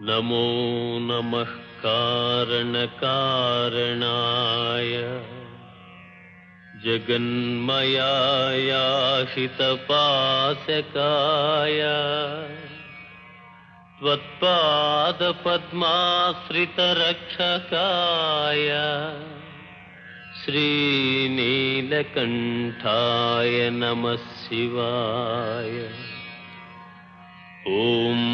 नमो नमः कारणकारणाय। जगन्मयायाहितपाशकाय त्वत्पादपद्माश्रितरक्षकाय। श्रीनीलकण्ठाय नमः शिवाय। ॐ